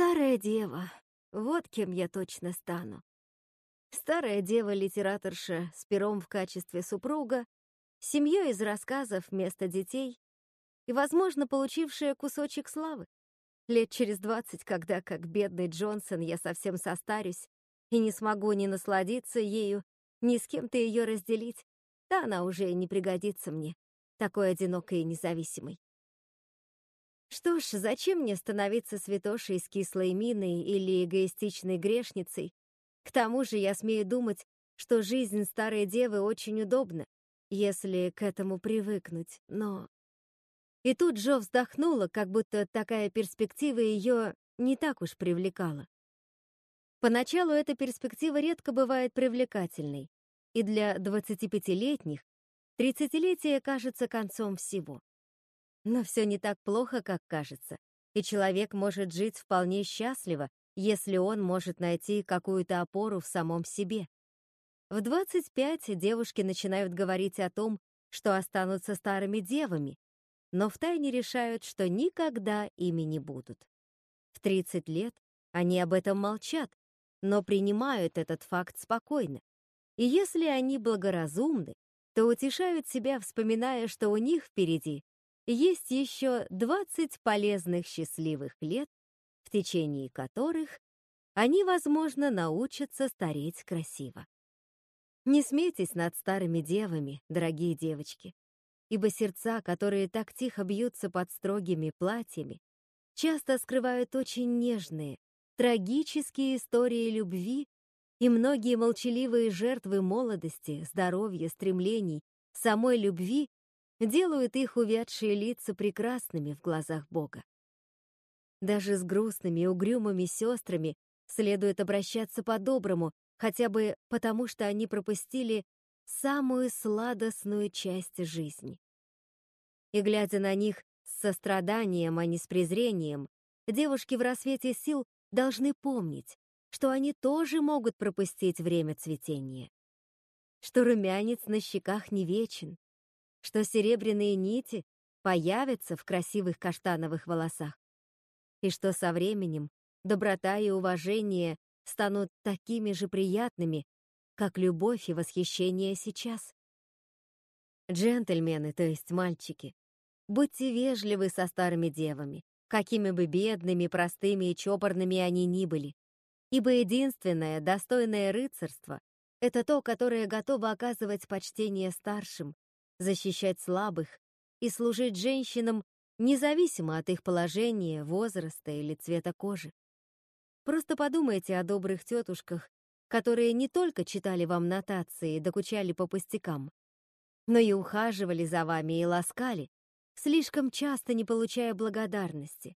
Старая дева. Вот кем я точно стану. Старая дева-литераторша с пером в качестве супруга, семьей из рассказов вместо детей и, возможно, получившая кусочек славы. Лет через двадцать, когда, как бедный Джонсон, я совсем состарюсь и не смогу ни насладиться ею, ни с кем-то ее разделить, да она уже и не пригодится мне, такой одинокой и независимой. Что ж, зачем мне становиться святошей с кислой миной или эгоистичной грешницей? К тому же я смею думать, что жизнь старой девы очень удобна, если к этому привыкнуть, но... И тут Джо вздохнула, как будто такая перспектива ее не так уж привлекала. Поначалу эта перспектива редко бывает привлекательной, и для 25-летних 30-летие кажется концом всего. Но все не так плохо, как кажется, и человек может жить вполне счастливо, если он может найти какую-то опору в самом себе. В 25 девушки начинают говорить о том, что останутся старыми девами, но втайне решают, что никогда ими не будут. В 30 лет они об этом молчат, но принимают этот факт спокойно. И если они благоразумны, то утешают себя, вспоминая, что у них впереди есть еще 20 полезных счастливых лет, в течение которых они, возможно, научатся стареть красиво. Не смейтесь над старыми девами, дорогие девочки ибо сердца, которые так тихо бьются под строгими платьями, часто скрывают очень нежные, трагические истории любви и многие молчаливые жертвы молодости, здоровья, стремлений, самой любви делают их увядшие лица прекрасными в глазах Бога. Даже с грустными и угрюмыми сестрами следует обращаться по-доброму, хотя бы потому, что они пропустили самую сладостную часть жизни. И глядя на них с состраданием, а не с презрением, девушки в рассвете сил должны помнить, что они тоже могут пропустить время цветения, что румянец на щеках не вечен, что серебряные нити появятся в красивых каштановых волосах, и что со временем доброта и уважение станут такими же приятными, как любовь и восхищение сейчас. Джентльмены, то есть мальчики, будьте вежливы со старыми девами, какими бы бедными, простыми и чопорными они ни были, ибо единственное достойное рыцарство — это то, которое готово оказывать почтение старшим, защищать слабых и служить женщинам независимо от их положения, возраста или цвета кожи. Просто подумайте о добрых тетушках, которые не только читали вам нотации и докучали по пустякам, но и ухаживали за вами и ласкали, слишком часто не получая благодарности.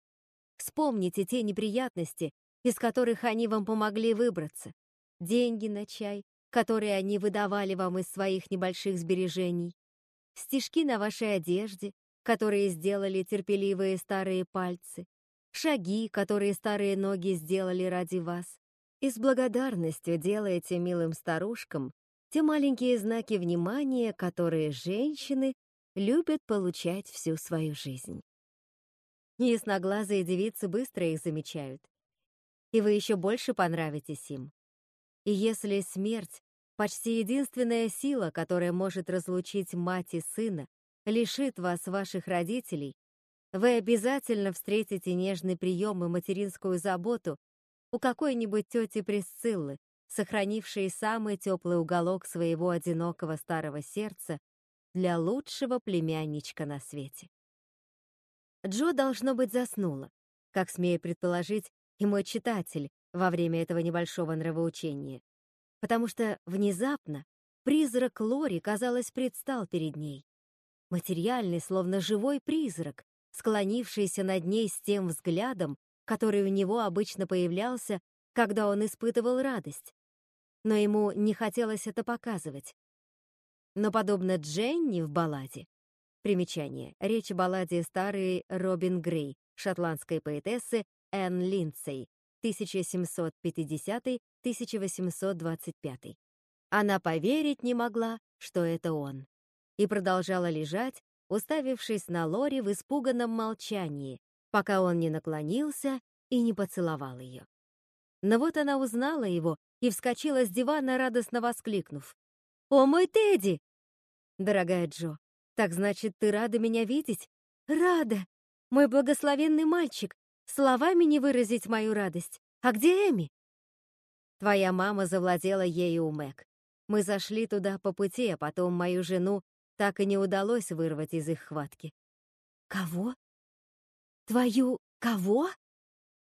Вспомните те неприятности, из которых они вам помогли выбраться, деньги на чай, которые они выдавали вам из своих небольших сбережений, стежки на вашей одежде, которые сделали терпеливые старые пальцы, шаги, которые старые ноги сделали ради вас, и с благодарностью делаете милым старушкам те маленькие знаки внимания, которые женщины любят получать всю свою жизнь. Ясноглазые девицы быстро их замечают, и вы еще больше понравитесь им. И если смерть — почти единственная сила, которая может разлучить мать и сына, лишит вас ваших родителей, вы обязательно встретите нежный прием и материнскую заботу у какой-нибудь тети Присциллы, сохранившей самый теплый уголок своего одинокого старого сердца для лучшего племянничка на свете. Джо, должно быть, заснула, как смею предположить и мой читатель во время этого небольшого нравоучения, потому что внезапно призрак Лори, казалось, предстал перед ней. Материальный, словно живой призрак, склонившийся над ней с тем взглядом, который у него обычно появлялся, когда он испытывал радость. Но ему не хотелось это показывать. Но подобно Дженни в балладе, примечание, речь о балладе старой Робин Грей, шотландской поэтессы Энн Линдсей, 1750-1825. Она поверить не могла, что это он, и продолжала лежать, уставившись на Лори в испуганном молчании, пока он не наклонился и не поцеловал ее. Но вот она узнала его и вскочила с дивана, радостно воскликнув. «О, мой Тедди!» «Дорогая Джо, так значит, ты рада меня видеть?» «Рада! Мой благословенный мальчик! Словами не выразить мою радость. А где Эми?» «Твоя мама завладела ею у Мэг. Мы зашли туда по пути, а потом мою жену так и не удалось вырвать из их хватки». «Кого? Твою кого?»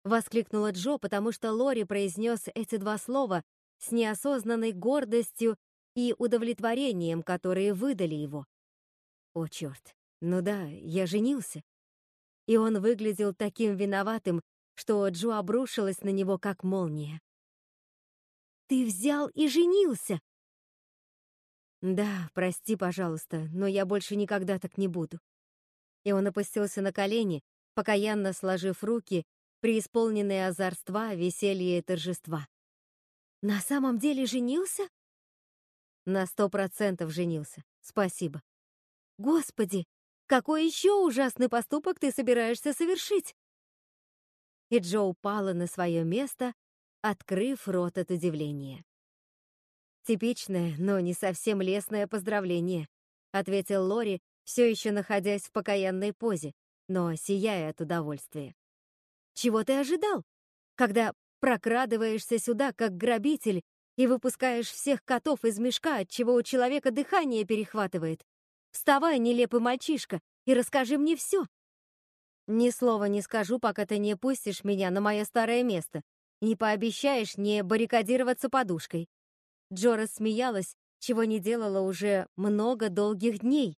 Воскликнула Джо, потому что Лори произнес эти два слова с неосознанной гордостью и удовлетворением, которые выдали его. О, черт, ну да, я женился. И он выглядел таким виноватым, что Джо обрушилась на него, как молния. «Ты взял и женился!» «Да, прости, пожалуйста, но я больше никогда так не буду». И он опустился на колени, покаянно сложив руки преисполненные озорства, веселья и торжества. «На самом деле женился?» «На сто процентов женился. Спасибо». «Господи, какой еще ужасный поступок ты собираешься совершить?» И Джо упала на свое место, открыв рот от удивления. «Типичное, но не совсем лестное поздравление», — ответил Лори, все еще находясь в покаянной позе, но сияя от удовольствия. Чего ты ожидал? Когда прокрадываешься сюда, как грабитель, и выпускаешь всех котов из мешка, от чего у человека дыхание перехватывает. Вставай, нелепый мальчишка, и расскажи мне все. Ни слова не скажу, пока ты не пустишь меня на мое старое место, не пообещаешь не баррикадироваться подушкой. Джора смеялась, чего не делала уже много долгих дней,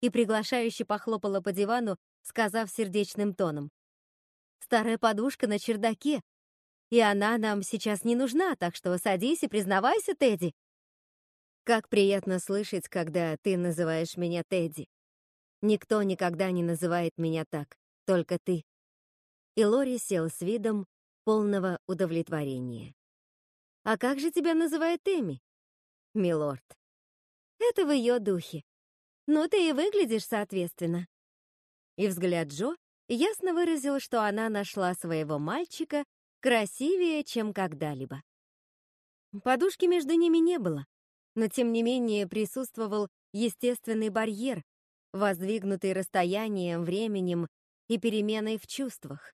и приглашающе похлопала по дивану, сказав сердечным тоном. Старая подушка на чердаке. И она нам сейчас не нужна, так что садись и признавайся, Тедди. Как приятно слышать, когда ты называешь меня Тедди. Никто никогда не называет меня так, только ты. И Лори сел с видом полного удовлетворения. А как же тебя называет Эми? Милорд. Это в ее духе. Ну, ты и выглядишь соответственно. И взгляд Джо ясно выразил, что она нашла своего мальчика красивее, чем когда-либо. Подушки между ними не было, но тем не менее присутствовал естественный барьер, воздвигнутый расстоянием, временем и переменой в чувствах.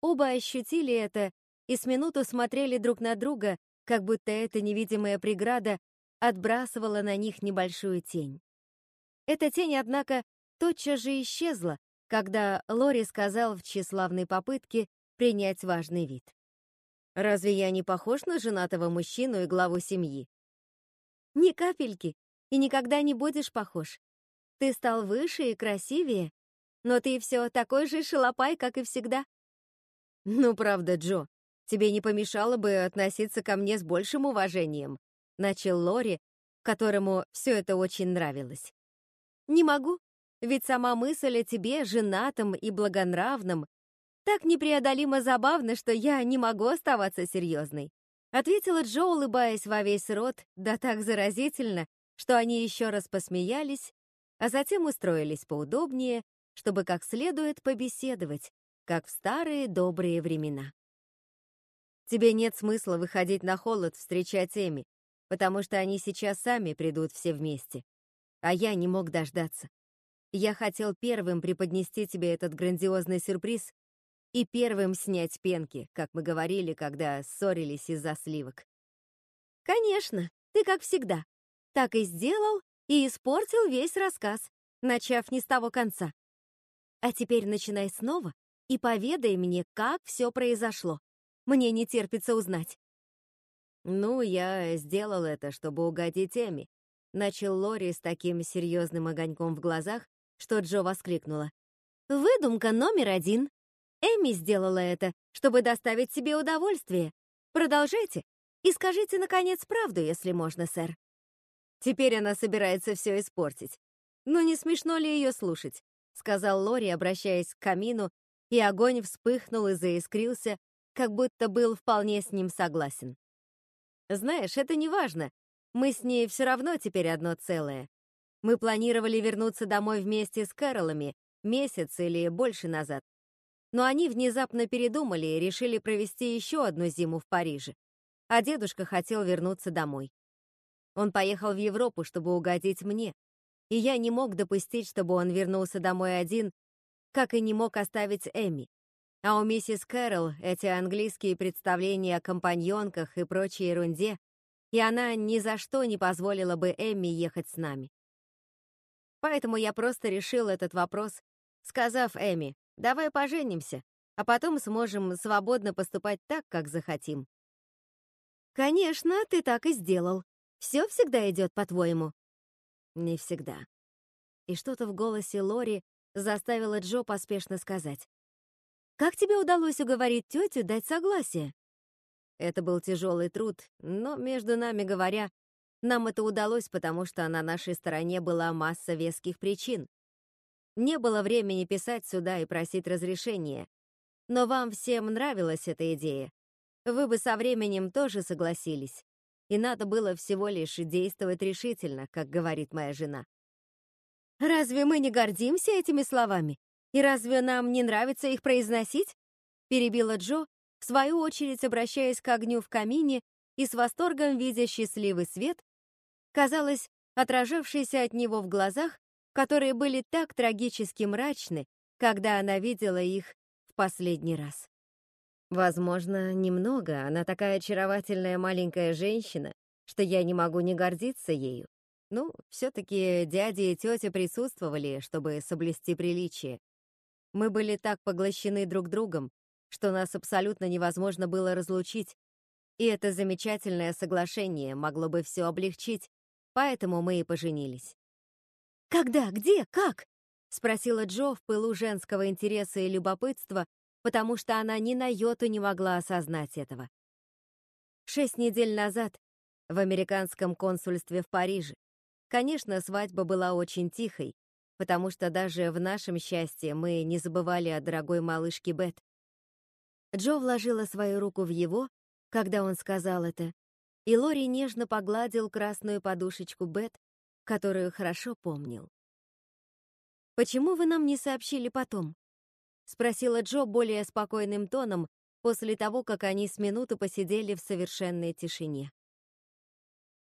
Оба ощутили это и с минуту смотрели друг на друга, как будто эта невидимая преграда отбрасывала на них небольшую тень. Эта тень, однако, тотчас же исчезла, когда Лори сказал в тщеславной попытке принять важный вид. «Разве я не похож на женатого мужчину и главу семьи?» «Ни капельки, и никогда не будешь похож. Ты стал выше и красивее, но ты все такой же шалопай, как и всегда». «Ну, правда, Джо, тебе не помешало бы относиться ко мне с большим уважением», начал Лори, которому все это очень нравилось. «Не могу. Ведь сама мысль о тебе, женатом и благонравном, так непреодолимо забавна, что я не могу оставаться серьезной. Ответила Джо, улыбаясь во весь рот, да так заразительно, что они еще раз посмеялись, а затем устроились поудобнее, чтобы как следует побеседовать, как в старые добрые времена. Тебе нет смысла выходить на холод встречать Эми, потому что они сейчас сами придут все вместе. А я не мог дождаться. Я хотел первым преподнести тебе этот грандиозный сюрприз и первым снять пенки, как мы говорили, когда ссорились из-за сливок. Конечно, ты как всегда. Так и сделал и испортил весь рассказ, начав не с того конца. А теперь начинай снова и поведай мне, как все произошло. Мне не терпится узнать. Ну, я сделал это, чтобы угодить Эми. Начал Лори с таким серьезным огоньком в глазах, что Джо воскликнула. «Выдумка номер один. Эми сделала это, чтобы доставить себе удовольствие. Продолжайте и скажите, наконец, правду, если можно, сэр». Теперь она собирается все испортить. «Ну не смешно ли ее слушать?» — сказал Лори, обращаясь к камину, и огонь вспыхнул и заискрился, как будто был вполне с ним согласен. «Знаешь, это не важно. Мы с ней все равно теперь одно целое. Мы планировали вернуться домой вместе с Кэролами месяц или больше назад. Но они внезапно передумали и решили провести еще одну зиму в Париже. А дедушка хотел вернуться домой. Он поехал в Европу, чтобы угодить мне, и я не мог допустить, чтобы он вернулся домой один, как и не мог оставить Эми. А у миссис Кэрол эти английские представления о компаньонках и прочей ерунде, и она ни за что не позволила бы Эмми ехать с нами. Поэтому я просто решил этот вопрос, сказав Эми, давай поженимся, а потом сможем свободно поступать так, как захотим. Конечно, ты так и сделал. Все всегда идет по-твоему. Не всегда. И что-то в голосе Лори заставило Джо поспешно сказать. «Как тебе удалось уговорить тетю дать согласие?» Это был тяжелый труд, но, между нами говоря, нам это удалось, потому что на нашей стороне была масса веских причин. Не было времени писать сюда и просить разрешения. Но вам всем нравилась эта идея. Вы бы со временем тоже согласились. И надо было всего лишь действовать решительно, как говорит моя жена. Разве мы не гордимся этими словами? И разве нам не нравится их произносить? Перебила Джо, в свою очередь обращаясь к огню в камине и с восторгом видя счастливый свет, казалось, отражавшийся от него в глазах, которые были так трагически мрачны, когда она видела их в последний раз. Возможно, немного, она такая очаровательная маленькая женщина, что я не могу не гордиться ею. Ну, все-таки дяди и тетя присутствовали, чтобы соблюсти приличие. Мы были так поглощены друг другом, что нас абсолютно невозможно было разлучить, и это замечательное соглашение могло бы все облегчить, Поэтому мы и поженились. «Когда? Где? Как?» — спросила Джо в пылу женского интереса и любопытства, потому что она ни на йоту не могла осознать этого. Шесть недель назад в американском консульстве в Париже. Конечно, свадьба была очень тихой, потому что даже в нашем счастье мы не забывали о дорогой малышке Бет. Джо вложила свою руку в его, когда он сказал это, и Лори нежно погладил красную подушечку Бет, которую хорошо помнил. «Почему вы нам не сообщили потом?» — спросила Джо более спокойным тоном после того, как они с минуты посидели в совершенной тишине.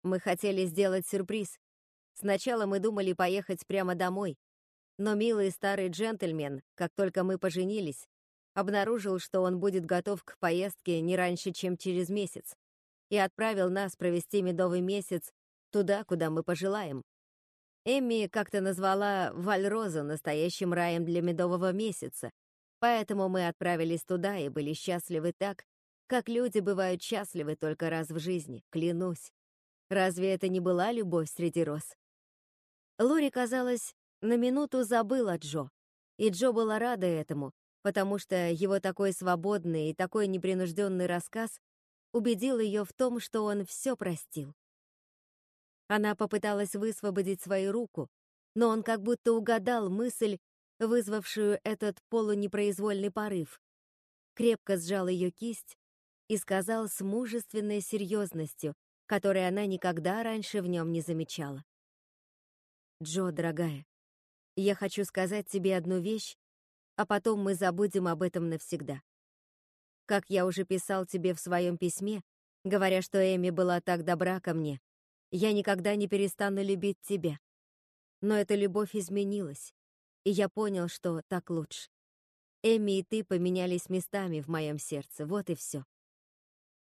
«Мы хотели сделать сюрприз. Сначала мы думали поехать прямо домой, но милый старый джентльмен, как только мы поженились, обнаружил, что он будет готов к поездке не раньше, чем через месяц и отправил нас провести медовый месяц туда, куда мы пожелаем. Эмми как-то назвала Вальрозу настоящим раем для медового месяца, поэтому мы отправились туда и были счастливы так, как люди бывают счастливы только раз в жизни, клянусь. Разве это не была любовь среди роз? Лори, казалось, на минуту забыла Джо, и Джо была рада этому, потому что его такой свободный и такой непринужденный рассказ убедил ее в том, что он все простил. Она попыталась высвободить свою руку, но он как будто угадал мысль, вызвавшую этот полунепроизвольный порыв. Крепко сжал ее кисть и сказал с мужественной серьезностью, которой она никогда раньше в нем не замечала. «Джо, дорогая, я хочу сказать тебе одну вещь, а потом мы забудем об этом навсегда. Как я уже писал тебе в своем письме, говоря, что Эми была так добра ко мне, я никогда не перестану любить тебя. Но эта любовь изменилась, и я понял, что так лучше. Эми и ты поменялись местами в моем сердце, вот и все.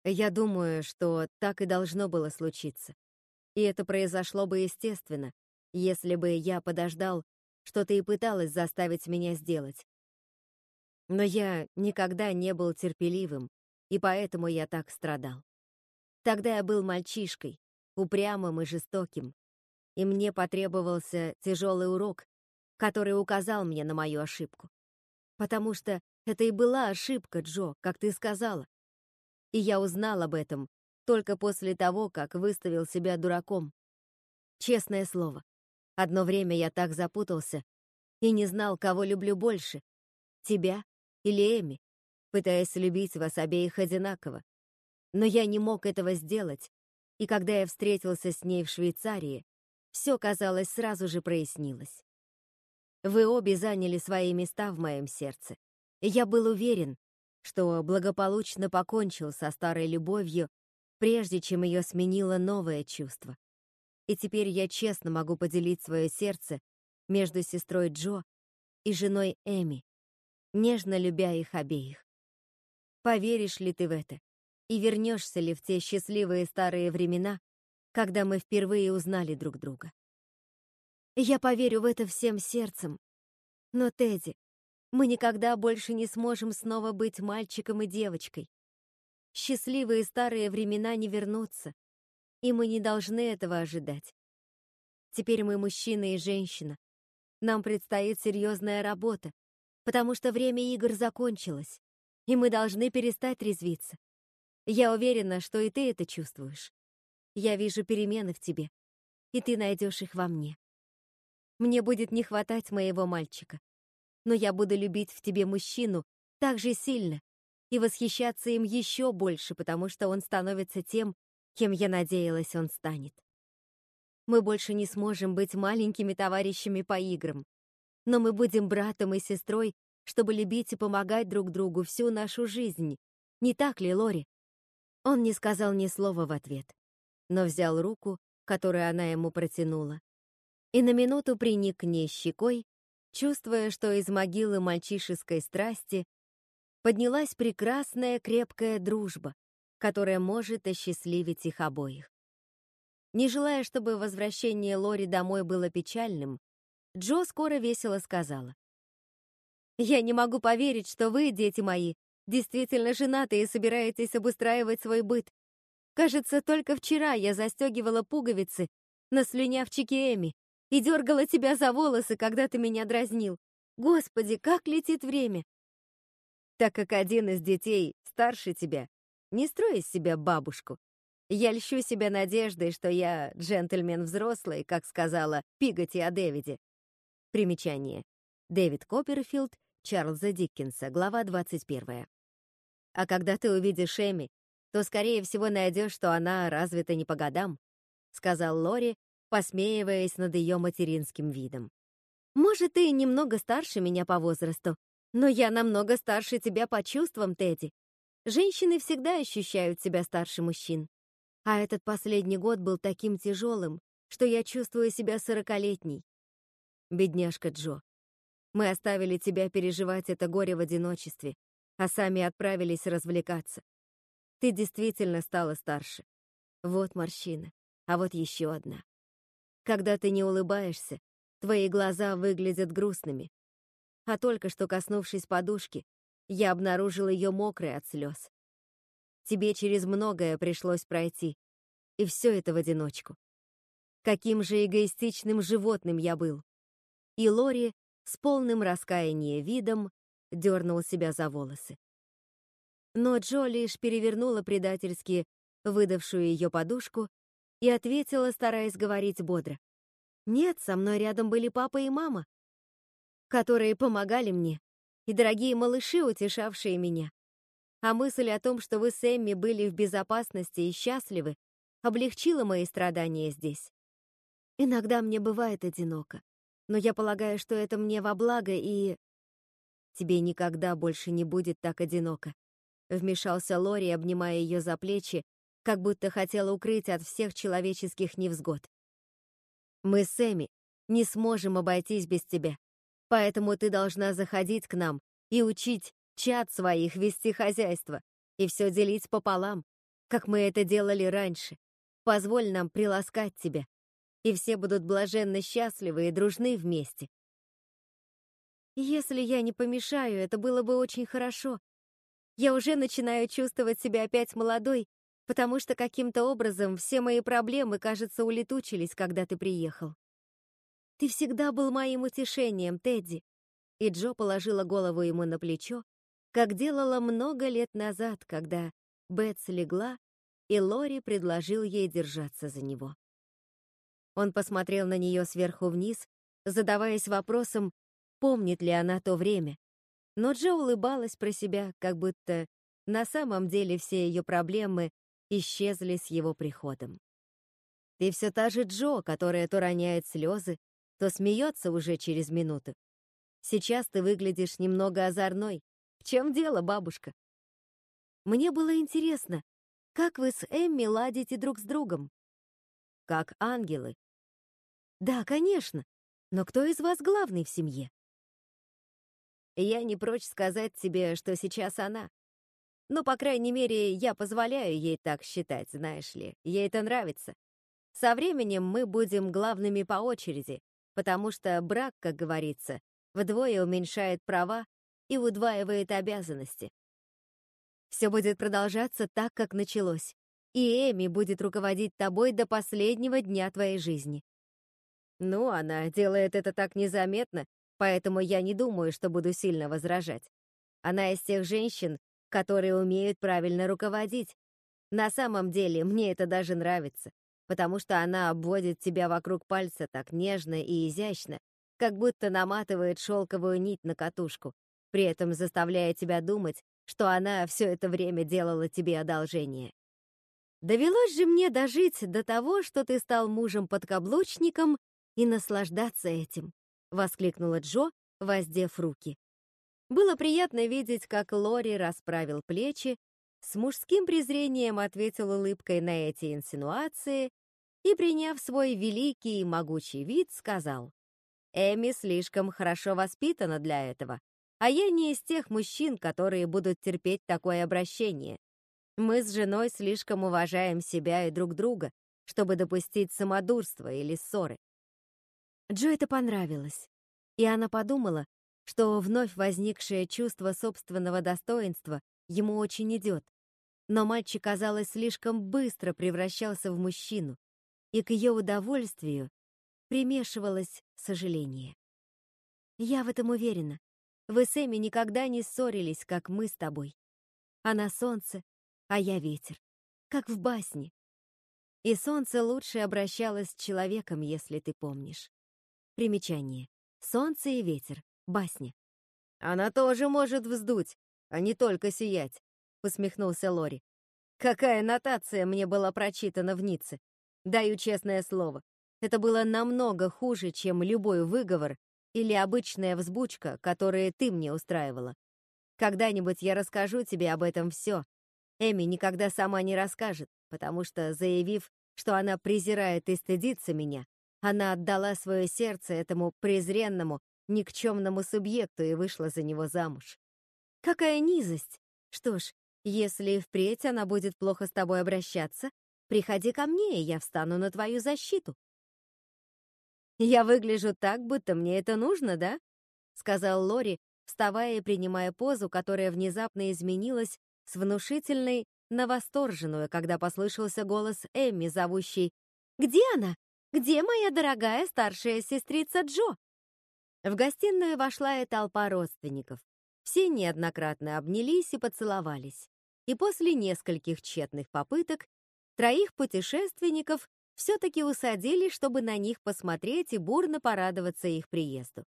Я думаю, что так и должно было случиться. И это произошло бы естественно, если бы я подождал, что ты и пыталась заставить меня сделать. Но я никогда не был терпеливым, и поэтому я так страдал. Тогда я был мальчишкой, упрямым и жестоким, и мне потребовался тяжелый урок, который указал мне на мою ошибку. Потому что это и была ошибка, Джо, как ты сказала. И я узнал об этом только после того, как выставил себя дураком. Честное слово, одно время я так запутался и не знал, кого люблю больше — тебя или Эми, пытаясь любить вас обеих одинаково. Но я не мог этого сделать, и когда я встретился с ней в Швейцарии, все, казалось, сразу же прояснилось. Вы обе заняли свои места в моем сердце, Я был уверен, что благополучно покончил со старой любовью, прежде чем ее сменило новое чувство. И теперь я честно могу поделить свое сердце между сестрой Джо и женой Эми, нежно любя их обеих. Поверишь ли ты в это? И вернешься ли в те счастливые старые времена, когда мы впервые узнали друг друга? Я поверю в это всем сердцем. Но, Тедди, мы никогда больше не сможем снова быть мальчиком и девочкой. Счастливые старые времена не вернутся, и мы не должны этого ожидать. Теперь мы мужчина и женщина. Нам предстоит серьезная работа, потому что время игр закончилось, и мы должны перестать резвиться. Я уверена, что и ты это чувствуешь. Я вижу перемены в тебе, и ты найдешь их во мне. Мне будет не хватать моего мальчика, но я буду любить в тебе мужчину так же сильно и восхищаться им еще больше, потому что он становится тем, кем я надеялась, он станет. Мы больше не сможем быть маленькими товарищами по играм, но мы будем братом и сестрой, чтобы любить и помогать друг другу всю нашу жизнь. Не так ли, Лори? Он не сказал ни слова в ответ, но взял руку, которую она ему протянула, и на минуту приник к ней щекой, чувствуя, что из могилы мальчишеской страсти поднялась прекрасная крепкая дружба, которая может осчастливить их обоих. Не желая, чтобы возвращение Лори домой было печальным, Джо скоро весело сказала. «Я не могу поверить, что вы, дети мои, действительно женаты и собираетесь обустраивать свой быт. Кажется, только вчера я застегивала пуговицы на слюнявчике Эми, и дергала тебя за волосы, когда ты меня дразнил. Господи, как летит время! Так как один из детей старше тебя, не строй из себя бабушку. Я льщу себя надеждой, что я джентльмен взрослый, как сказала Пиготи о Дэвиде. Примечание. Дэвид Копперфилд, Чарльза Диккенса, глава 21. А когда ты увидишь Эми, то, скорее всего, найдешь, что она развита не по годам, сказал Лори, посмеиваясь над ее материнским видом. «Может, ты немного старше меня по возрасту, но я намного старше тебя по чувствам, Тедди. Женщины всегда ощущают себя старше мужчин. А этот последний год был таким тяжелым, что я чувствую себя сорокалетней. Бедняжка Джо, мы оставили тебя переживать это горе в одиночестве, а сами отправились развлекаться. Ты действительно стала старше. Вот морщина, а вот еще одна. Когда ты не улыбаешься, твои глаза выглядят грустными. А только что коснувшись подушки, я обнаружил ее мокрой от слез. Тебе через многое пришлось пройти, и все это в одиночку. Каким же эгоистичным животным я был. И Лори с полным раскаяния видом дернул себя за волосы. Но Джо лишь перевернула предательски выдавшую ее подушку и ответила, стараясь говорить бодро. «Нет, со мной рядом были папа и мама, которые помогали мне, и дорогие малыши, утешавшие меня. А мысль о том, что вы с Эмми были в безопасности и счастливы, облегчила мои страдания здесь. Иногда мне бывает одиноко, но я полагаю, что это мне во благо и... Тебе никогда больше не будет так одиноко. Вмешался Лори, обнимая ее за плечи как будто хотела укрыть от всех человеческих невзгод. Мы с Эми не сможем обойтись без тебя, поэтому ты должна заходить к нам и учить чад своих вести хозяйство и все делить пополам, как мы это делали раньше. Позволь нам приласкать тебя, и все будут блаженно счастливы и дружны вместе. Если я не помешаю, это было бы очень хорошо. Я уже начинаю чувствовать себя опять молодой потому что каким-то образом все мои проблемы, кажется, улетучились, когда ты приехал. Ты всегда был моим утешением, Тедди. И Джо положила голову ему на плечо, как делала много лет назад, когда Бетс легла, и Лори предложил ей держаться за него. Он посмотрел на нее сверху вниз, задаваясь вопросом, помнит ли она то время. Но Джо улыбалась про себя, как будто на самом деле все ее проблемы исчезли с его приходом. Ты все та же Джо, которая то роняет слезы, то смеется уже через минуту. Сейчас ты выглядишь немного озорной, в чем дело, бабушка? Мне было интересно, как вы с Эмми ладите друг с другом? Как ангелы. Да, конечно. Но кто из вас главный в семье? Я не прочь сказать тебе, что сейчас она. Ну, по крайней мере, я позволяю ей так считать, знаешь ли. Ей это нравится. Со временем мы будем главными по очереди, потому что брак, как говорится, вдвое уменьшает права и удваивает обязанности. Все будет продолжаться так, как началось, и Эми будет руководить тобой до последнего дня твоей жизни. Ну, она делает это так незаметно, поэтому я не думаю, что буду сильно возражать. Она из тех женщин, которые умеют правильно руководить. На самом деле, мне это даже нравится, потому что она обводит тебя вокруг пальца так нежно и изящно, как будто наматывает шелковую нить на катушку, при этом заставляя тебя думать, что она все это время делала тебе одолжение. Довелось же мне дожить до того, что ты стал мужем-подкаблучником и наслаждаться этим, воскликнула Джо, воздев руки. Было приятно видеть, как Лори расправил плечи, с мужским презрением ответил улыбкой на эти инсинуации и, приняв свой великий и могучий вид, сказал, «Эми слишком хорошо воспитана для этого, а я не из тех мужчин, которые будут терпеть такое обращение. Мы с женой слишком уважаем себя и друг друга, чтобы допустить самодурства или ссоры. Джо это понравилось, и она подумала, что вновь возникшее чувство собственного достоинства ему очень идет. Но мальчик, казалось, слишком быстро превращался в мужчину, и к ее удовольствию примешивалось сожаление. «Я в этом уверена. Вы с Эми никогда не ссорились, как мы с тобой. Она солнце, а я ветер, как в басне. И солнце лучше обращалось с человеком, если ты помнишь. Примечание. Солнце и ветер. Басня. Она тоже может вздуть, а не только сиять, усмехнулся Лори. Какая нотация мне была прочитана в Ницце. Даю честное слово. Это было намного хуже, чем любой выговор или обычная взбучка, которые ты мне устраивала. Когда-нибудь я расскажу тебе об этом все. Эми никогда сама не расскажет, потому что, заявив, что она презирает и стыдится меня, она отдала свое сердце этому презренному, никчемному субъекту и вышла за него замуж. Какая низость! Что ж, если впредь она будет плохо с тобой обращаться, приходи ко мне, и я встану на твою защиту. «Я выгляжу так, будто мне это нужно, да?» — сказал Лори, вставая и принимая позу, которая внезапно изменилась с внушительной на восторженную, когда послышался голос Эмми, зовущий «Где она? Где моя дорогая старшая сестрица Джо?» В гостиную вошла и толпа родственников. Все неоднократно обнялись и поцеловались. И после нескольких тщетных попыток троих путешественников все-таки усадили, чтобы на них посмотреть и бурно порадоваться их приезду.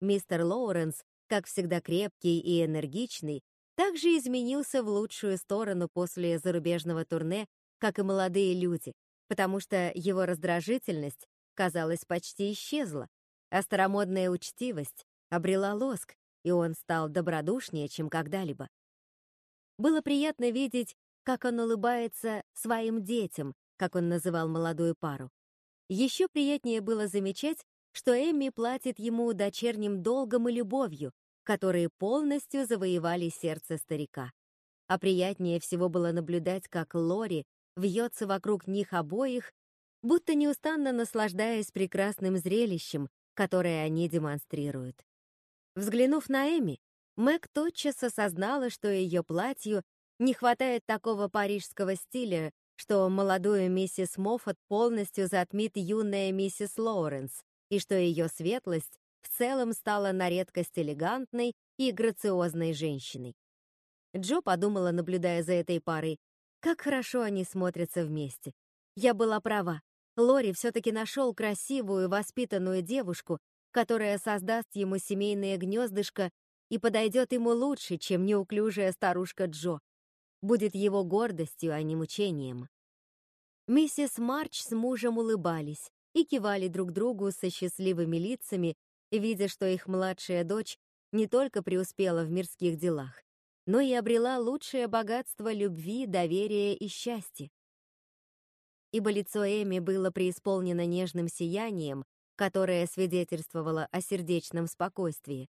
Мистер Лоуренс, как всегда крепкий и энергичный, также изменился в лучшую сторону после зарубежного турне, как и молодые люди, потому что его раздражительность, казалось, почти исчезла, а старомодная учтивость обрела лоск, и он стал добродушнее, чем когда-либо. Было приятно видеть, как он улыбается своим детям, как он называл молодую пару. Еще приятнее было замечать, что Эмми платит ему дочерним долгом и любовью, которые полностью завоевали сердце старика. А приятнее всего было наблюдать, как Лори вьется вокруг них обоих, будто неустанно наслаждаясь прекрасным зрелищем, которое они демонстрируют. Взглянув на Эми, Мэг тотчас осознала, что ее платью не хватает такого парижского стиля, что молодую миссис Моффат полностью затмит юная миссис Лоуренс, и что ее светлость в целом стала на редкость элегантной и грациозной женщиной. Джо подумала, наблюдая за этой парой, как хорошо они смотрятся вместе. Я была права. Лори все-таки нашел красивую, воспитанную девушку, которая создаст ему семейное гнездышко и подойдет ему лучше, чем неуклюжая старушка Джо будет его гордостью, а не мучением. Миссис Марч с мужем улыбались и кивали друг другу со счастливыми лицами, видя, что их младшая дочь не только преуспела в мирских делах, но и обрела лучшее богатство любви, доверия и счастья. Ибо лицо Эми было преисполнено нежным сиянием, которое свидетельствовало о сердечном спокойствии.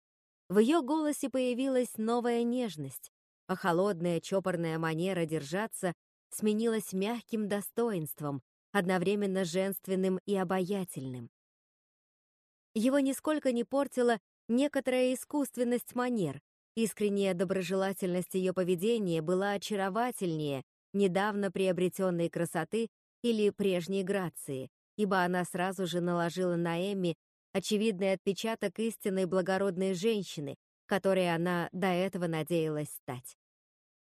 В ее голосе появилась новая нежность, а холодная чопорная манера держаться сменилась мягким достоинством, одновременно женственным и обаятельным. Его нисколько не портила некоторая искусственность манер, искренняя доброжелательность ее поведения была очаровательнее недавно приобретенной красоты или прежней грации, ибо она сразу же наложила на Эмми очевидный отпечаток истинной благородной женщины, которой она до этого надеялась стать.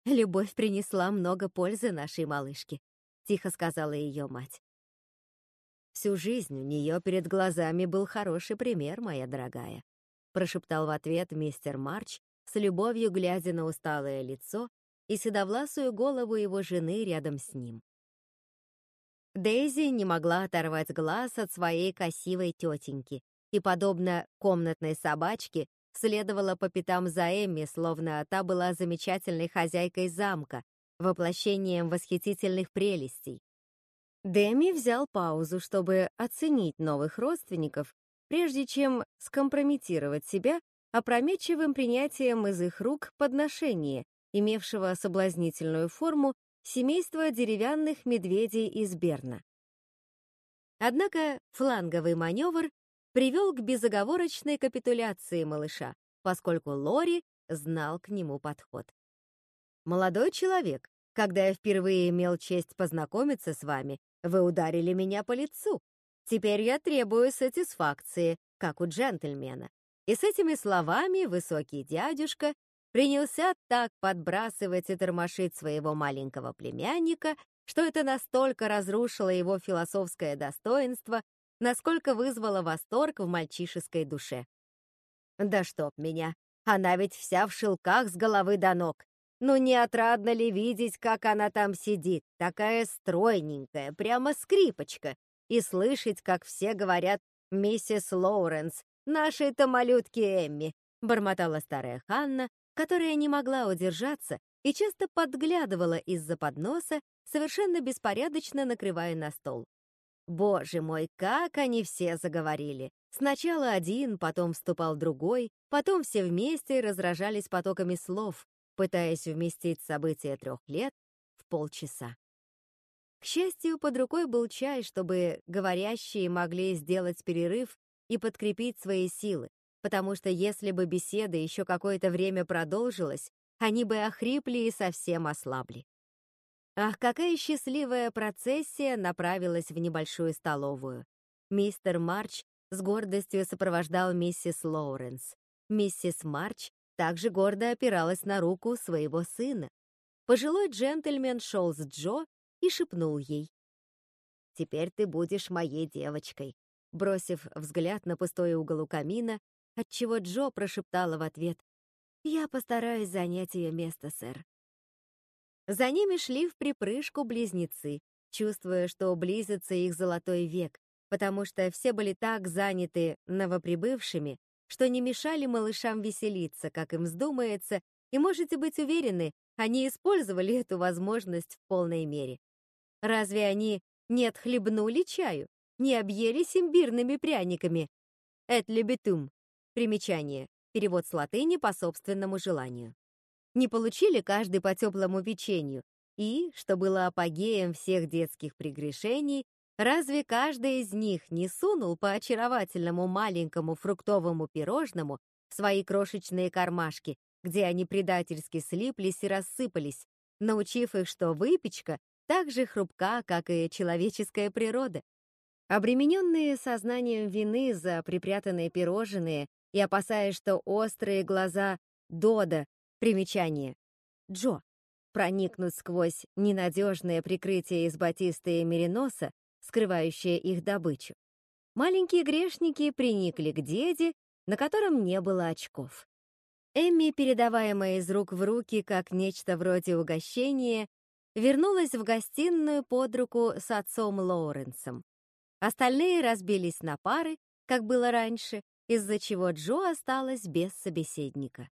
«Любовь принесла много пользы нашей малышке», — тихо сказала ее мать. «Всю жизнь у нее перед глазами был хороший пример, моя дорогая», — прошептал в ответ мистер Марч, с любовью глядя на усталое лицо и седовласую голову его жены рядом с ним. Дейзи не могла оторвать глаз от своей красивой тетеньки и, подобно комнатной собачке, следовала по пятам за Эмми, словно та была замечательной хозяйкой замка, воплощением восхитительных прелестей. Дэми взял паузу, чтобы оценить новых родственников, прежде чем скомпрометировать себя опрометчивым принятием из их рук подношения, имевшего соблазнительную форму семейства деревянных медведей из Берна. Однако фланговый маневр привел к безоговорочной капитуляции малыша, поскольку Лори знал к нему подход. «Молодой человек, когда я впервые имел честь познакомиться с вами, вы ударили меня по лицу. Теперь я требую сатисфакции, как у джентльмена». И с этими словами высокий дядюшка принялся так подбрасывать и тормошить своего маленького племянника, что это настолько разрушило его философское достоинство, насколько вызвало восторг в мальчишеской душе. «Да чтоб меня! Она ведь вся в шелках с головы до ног! Ну не отрадно ли видеть, как она там сидит, такая стройненькая, прямо скрипочка, и слышать, как все говорят «Миссис Лоуренс», «Нашей-то малютке Эмми», бормотала старая Ханна, которая не могла удержаться и часто подглядывала из-за подноса, совершенно беспорядочно накрывая на стол. Боже мой, как они все заговорили! Сначала один, потом вступал другой, потом все вместе разражались потоками слов, пытаясь вместить события трех лет в полчаса. К счастью, под рукой был чай, чтобы говорящие могли сделать перерыв и подкрепить свои силы, потому что если бы беседа еще какое-то время продолжилась, они бы охрипли и совсем ослабли. Ах, какая счастливая процессия направилась в небольшую столовую. Мистер Марч с гордостью сопровождал миссис Лоуренс. Миссис Марч также гордо опиралась на руку своего сына. Пожилой джентльмен шел с Джо и шепнул ей. «Теперь ты будешь моей девочкой», бросив взгляд на пустой угол у камина, отчего Джо прошептала в ответ. «Я постараюсь занять ее место, сэр». За ними шли в припрыжку близнецы, чувствуя, что близится их золотой век, потому что все были так заняты новоприбывшими, что не мешали малышам веселиться, как им вздумается, и можете быть уверены, они использовали эту возможность в полной мере. Разве они не отхлебнули чаю, не объелись имбирными пряниками? Et libitum. Примечание. Перевод с латыни по собственному желанию не получили каждый по теплому печенью, и, что было апогеем всех детских прегрешений, разве каждый из них не сунул по очаровательному маленькому фруктовому пирожному свои крошечные кармашки, где они предательски слиплись и рассыпались, научив их, что выпечка так же хрупка, как и человеческая природа. Обремененные сознанием вины за припрятанные пирожные и опасаясь, что острые глаза Дода Примечание. Джо. Проникнуть сквозь ненадежное прикрытие из батиста и мериноса, скрывающее их добычу. Маленькие грешники приникли к деде, на котором не было очков. Эмми, передаваемая из рук в руки как нечто вроде угощения, вернулась в гостиную под руку с отцом Лоуренсом. Остальные разбились на пары, как было раньше, из-за чего Джо осталась без собеседника.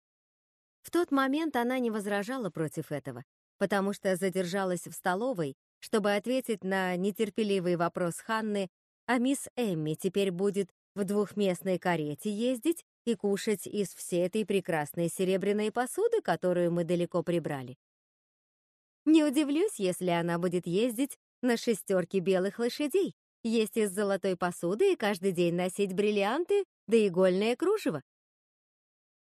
В тот момент она не возражала против этого, потому что задержалась в столовой, чтобы ответить на нетерпеливый вопрос Ханны, а мисс Эмми теперь будет в двухместной карете ездить и кушать из всей этой прекрасной серебряной посуды, которую мы далеко прибрали. Не удивлюсь, если она будет ездить на шестерке белых лошадей, есть из золотой посуды и каждый день носить бриллианты да игольное кружево.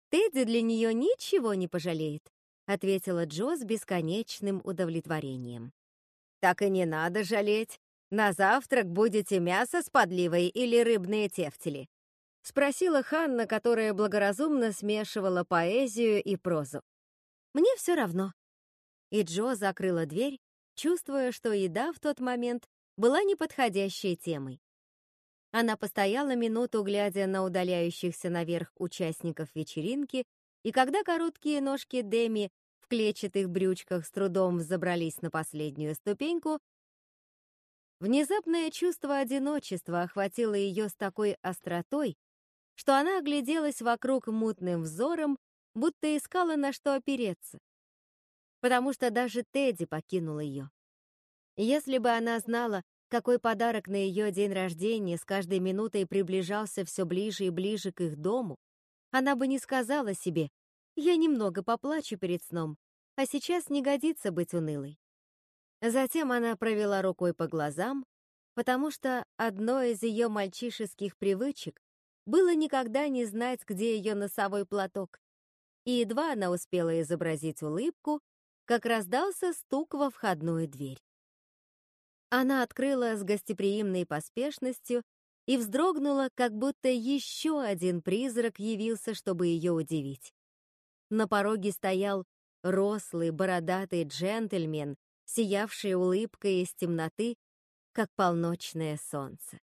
Тедди для нее ничего не пожалеет, ответила Джо с бесконечным удовлетворением. Так и не надо жалеть. На завтрак будете мясо с подливой или рыбные тефтели? Спросила Ханна, которая благоразумно смешивала поэзию и прозу. Мне все равно. И Джо закрыла дверь, чувствуя, что еда в тот момент была неподходящей темой. Она постояла минуту, глядя на удаляющихся наверх участников вечеринки, и когда короткие ножки Деми в клетчатых брючках с трудом взобрались на последнюю ступеньку, внезапное чувство одиночества охватило ее с такой остротой, что она огляделась вокруг мутным взором, будто искала на что опереться. Потому что даже Тедди покинул ее. Если бы она знала, какой подарок на ее день рождения с каждой минутой приближался все ближе и ближе к их дому, она бы не сказала себе «я немного поплачу перед сном, а сейчас не годится быть унылой». Затем она провела рукой по глазам, потому что одной из ее мальчишеских привычек было никогда не знать, где ее носовой платок. И едва она успела изобразить улыбку, как раздался стук во входную дверь. Она открыла с гостеприимной поспешностью и вздрогнула, как будто еще один призрак явился, чтобы ее удивить. На пороге стоял рослый, бородатый джентльмен, сиявший улыбкой из темноты, как полночное солнце.